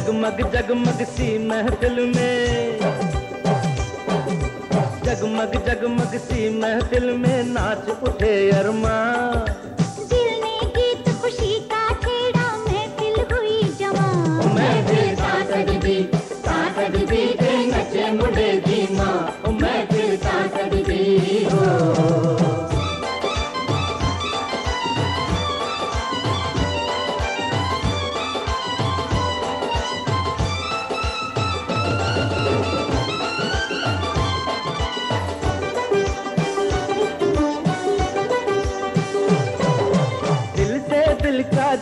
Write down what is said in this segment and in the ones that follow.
जगमग जगमग सी महफिल में। जगमग जगमग सी महफिल में नाच उठे अरमा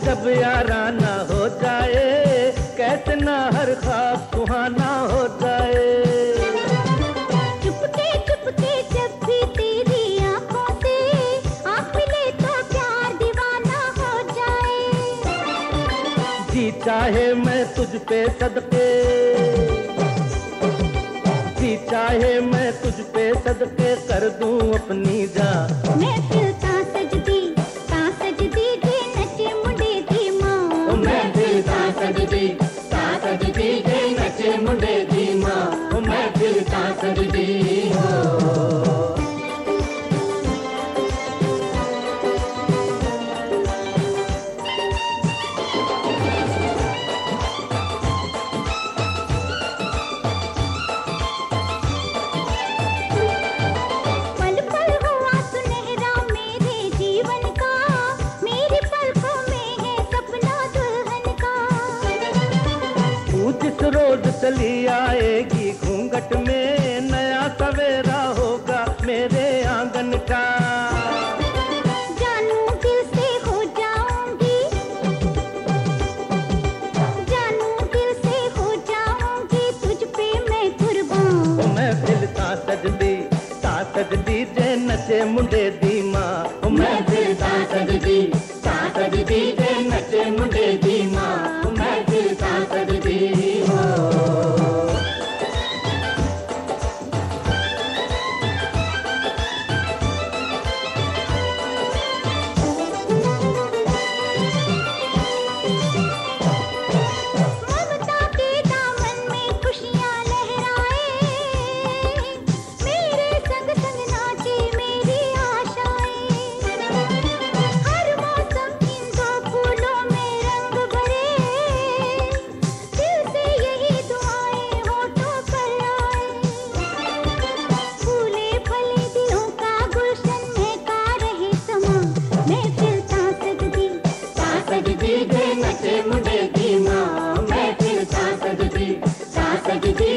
जब याराना हो जाए कैसे ना हर ख्वाब सुहाना हो जाए। चुपके चुपके जब भी तेरी आँखों से आँख मिले तो प्यार दीवाना हो जाए। जी चाहे मैं तुझ पे सदके जी चाहे मैं तुझ पे सदके कर दूँ अपनी जान। चली आएगी घूंघट में जे नचे मुंडे दी Take it